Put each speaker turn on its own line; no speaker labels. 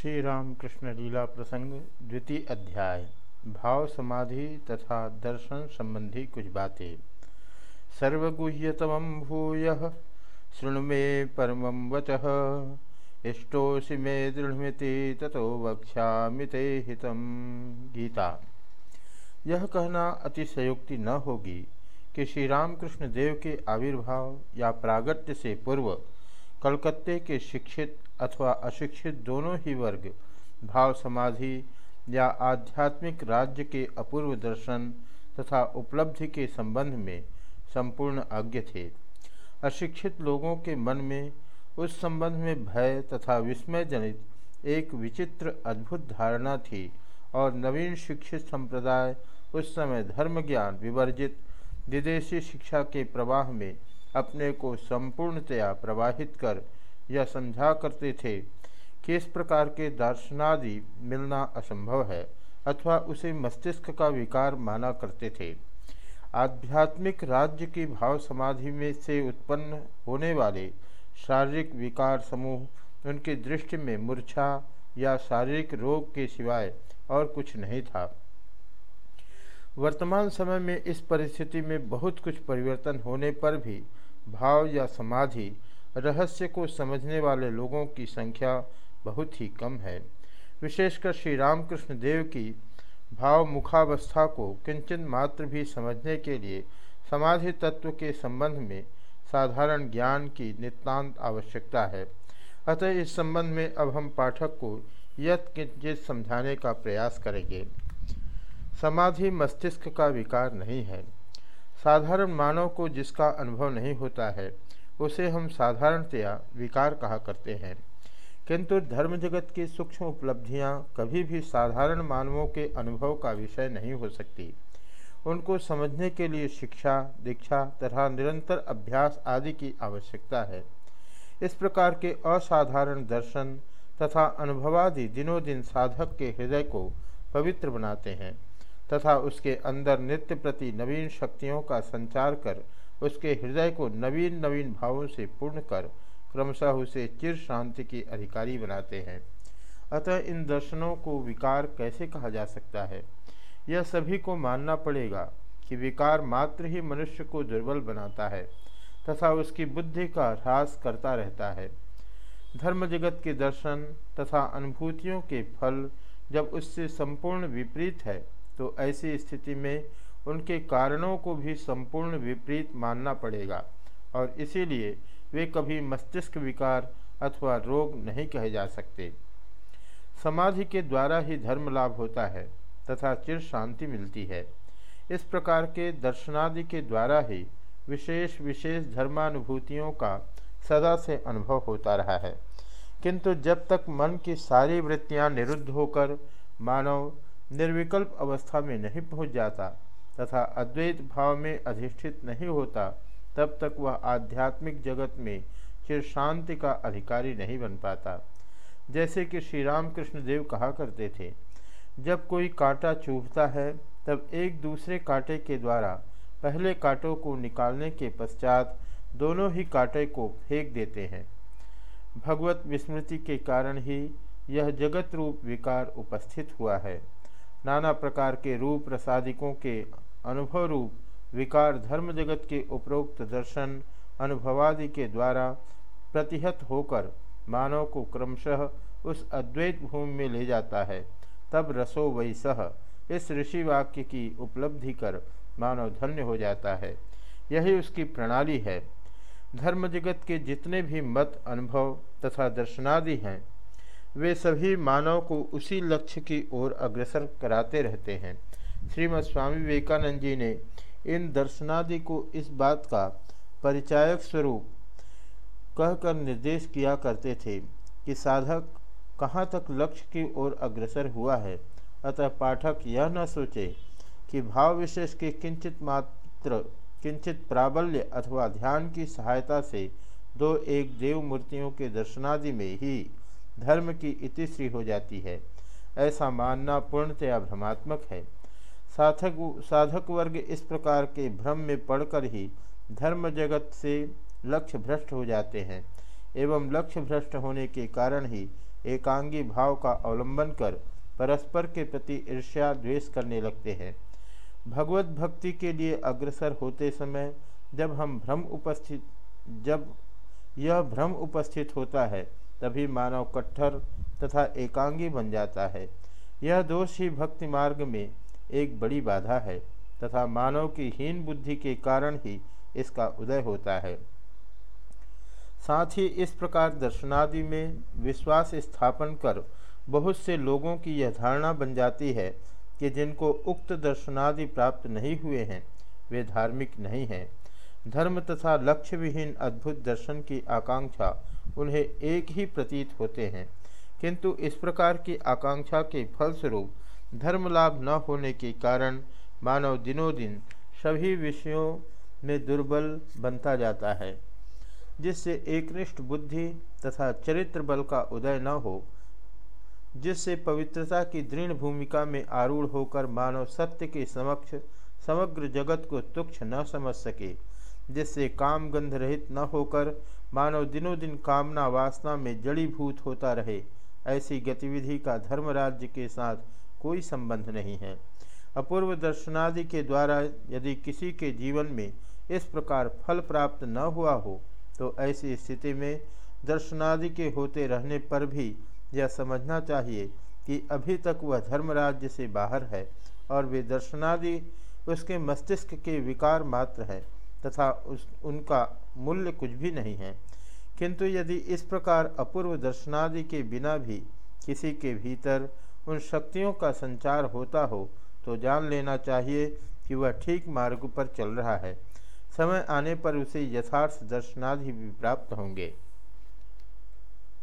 श्री रामकृष्ण लीला प्रसंग द्वितीय अध्याय। भाव समाधि तथा दर्शन संबंधी कुछ बातें। सर्वगुह्यतम भूय, शृणु मे परम वच। इष्टोषि मे दृढ़मिति, ततो वक्ष्यामि ते हितम। गीता। यह कहना अतिशयोक्ति न होगी कि श्री रामकृष्ण देव के आविर्भाव या प्रागट्य से पूर्व कलकत्ते के शिक्षित अथवा अशिक्षित दोनों ही वर्ग, भाव समाधि या आध्यात्मिक राज्य के अपूर्व दर्शन तथा उपलब्धि के संबंध में संपूर्ण अज्ञ थे। अशिक्षित लोगों के मन में उस संबंध में भय तथा विस्मय जनित एक विचित्र अद्भुत धारणा थी और नवीन शिक्षित संप्रदाय उस समय धर्म ज्ञान विवर्जित, विदेशी शिक्षा के प्रवाह में अपने को संपूर्णतया प्रवाहित कर यह समझा करते थे कि इस प्रकार के दर्शनादि मिलना असंभव है अथवा उसे मस्तिष्क का विकार माना करते थे। आध्यात्मिक राज्य की भाव समाधि में से उत्पन्न होने वाले शारीरिक विकार समूह, उनकी दृष्टि में मूर्छा या शारीरिक रोग के सिवाय और कुछ नहीं था। वर्तमान समय में इस परिस्थिति में बहुत कुछ परिवर्तन होने पर भी भाव या समाधि रहस्य को समझने वाले लोगों की संख्या बहुत ही कम है। विशेषकर श्री रामकृष्ण देव की भाव मुखावस्था को किंचन मात्र भी समझने के लिए समाधि तत्व के संबंध में साधारण ज्ञान की नितांत आवश्यकता है। अतः इस संबंध में अब हम पाठक को यत किंचित समझाने का प्रयास करेंगे। समाधि मस्तिष्क का विकार नहीं है। साधारण मानव को जिसका अनुभव नहीं होता है, उसे हम साधारणतया विकार कहा करते हैं। किंतु धर्म जगत की सूक्ष्म उपलब्धियाँ कभी भी साधारण मानवों के अनुभव का विषय नहीं हो सकती। उनको समझने के लिए शिक्षा, दीक्षा तथा निरंतर अभ्यास आदि की आवश्यकता है। इस प्रकार के असाधारण दर्शन तथा अनुभवादि दिनों दिन साधक के हृदय को पवित्र बनाते हैं। तथा उसके अंदर नित्य प्रति नवीन शक्तियों का संचार कर, उसके हृदय को नवीन नवीन भावों से पूर्ण कर, क्रमशः उसे चिर शांति की अधिकारी बनाते हैं। अतः इन दर्शनों को विकार कैसे कहा जा सकता है? यह सभी को मानना पड़ेगा कि विकार मात्र ही मनुष्य को दुर्बल बनाता है तथा उसकी बुद्धि का ह्रास करता रहता है। धर्म जगत के दर्शन तथा अनुभूतियों के फल जब उससे संपूर्ण विपरीत है तो ऐसी स्थिति में उनके कारणों को भी संपूर्ण विपरीत मानना पड़ेगा और इसीलिए वे कभी मस्तिष्क विकार अथवा रोग नहीं कहे जा सकते। समाधि के द्वारा ही धर्म लाभ होता है तथा चिर शांति मिलती है। इस प्रकार के दर्शनादि के द्वारा ही विशेष विशेष धर्मानुभूतियों का सदा से अनुभव होता रहा है। किंतु जब तक मन की सारी वृत्तियाँ निरुद्ध होकर मानव निर्विकल्प अवस्था में नहीं पहुँच जाता तथा अद्वैत भाव में अधिष्ठित नहीं होता, तब तक वह आध्यात्मिक जगत में चिर शांति का अधिकारी नहीं बन पाता। जैसे कि श्री रामकृष्ण देव कहा करते थे, जब कोई कांटा चूभता है, तब एक दूसरे कांटे के द्वारा पहले कांटों को निकालने के पश्चात दोनों ही कांटे को फेंक देते हैं। भगवत विस्मृति के कारण ही यह जगत रूप विकार उपस्थित हुआ है। नाना प्रकार के रूप प्रसादिकों के अनुभव रूप विकार धर्म जगत के उपरोक्त दर्शन अनुभवादि के द्वारा प्रतिहत होकर मानव को क्रमशः उस अद्वैत भूमि में ले जाता है। तब रसो वही वैसह इस ऋषि वाक्य की उपलब्धि कर मानव धन्य हो जाता है। यही उसकी प्रणाली है। धर्म जगत के जितने भी मत अनुभव तथा दर्शनादि हैं वे सभी मानव को उसी लक्ष्य की ओर अग्रसर कराते रहते हैं। श्रीमद स्वामी विवेकानंद जी ने इन दर्शनादि को इस बात का परिचायक स्वरूप कहकर निर्देश किया करते थे कि साधक कहाँ तक लक्ष्य की ओर अग्रसर हुआ है। अतः पाठक यह न सोचे कि भाव विशेष के किंचित मात्र, किंचित प्राबल्य अथवा ध्यान की सहायता से दो एक देव मूर्तियों के दर्शनादि में ही धर्म की इतिश्री हो जाती है। ऐसा मानना पूर्णतया भ्रमात्मक है। साधक साधक वर्ग इस प्रकार के भ्रम में पड़कर ही धर्म जगत से लक्ष्य भ्रष्ट हो जाते हैं एवं लक्ष्य भ्रष्ट होने के कारण ही एकांगी भाव का अवलंबन कर परस्पर के प्रति ईर्ष्या द्वेष करने लगते हैं। भगवत भक्ति के लिए अग्रसर होते समय जब हम भ्रम उपस्थित, जब यह भ्रम उपस्थित होता है तभी मानव कट्टर तथा एकांगी बन जाता है। यह दोष ही भक्ति मार्ग में एक बड़ी बाधा है तथा मानव की हीन बुद्धि के कारण ही इसका उदय होता है। साथ ही इस प्रकार दर्शनादि में विश्वास स्थापन कर बहुत से लोगों की यह धारणा बन जाती है कि जिनको उक्त दर्शनादि प्राप्त नहीं हुए हैं, वे धार्मिक नहीं हैं। धर्म तथा लक्ष्य विहीन अद्भुत दर्शन की आकांक्षा उन्हें एक ही प्रतीत होते हैं। किंतु इस प्रकार की आकांक्षा के फलस्वरूप धर्म लाभ न होने के कारण मानव दिनों दिन सभी विषयों में दुर्बल बनता जाता है, जिससे एकनिष्ठ बुद्धि तथा चरित्र बल का उदय न हो, जिससे पवित्रता की दृढ़ भूमिका में आरूढ़ होकर मानव सत्य के समक्ष समग्र जगत को तुक्ष न समझ सके, जिससे काम गंध रहित न होकर मानव दिनों दिन कामना वासना में जड़ीभूत होता रहे, ऐसी गतिविधि का धर्म राज्य के साथ कोई संबंध नहीं है। अपूर्व दर्शनादि के द्वारा यदि किसी के जीवन में इस प्रकार फल प्राप्त न हुआ हो तो ऐसी स्थिति में दर्शनादि के होते रहने पर भी यह समझना चाहिए कि अभी तक वह धर्म राज्य से बाहर है और वे दर्शनादि उसके मस्तिष्क के विकार मात्र है। तथा उस, उनका मूल्य कुछ भी नहीं है। किंतु यदि इस प्रकार अपूर्व दर्शनादि के बिना भी किसी के भीतर उन शक्तियों का संचार होता हो तो जान लेना चाहिए कि वह ठीक मार्ग पर चल रहा है। समय आने पर उसे यथार्थ दर्शनादि भी प्राप्त होंगे।